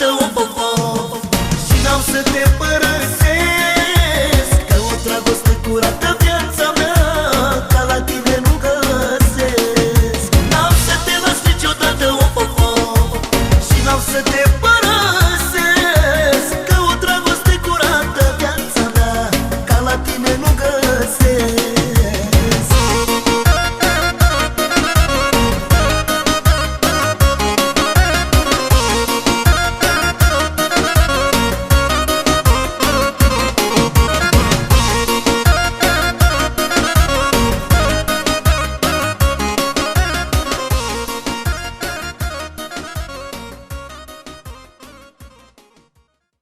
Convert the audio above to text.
the one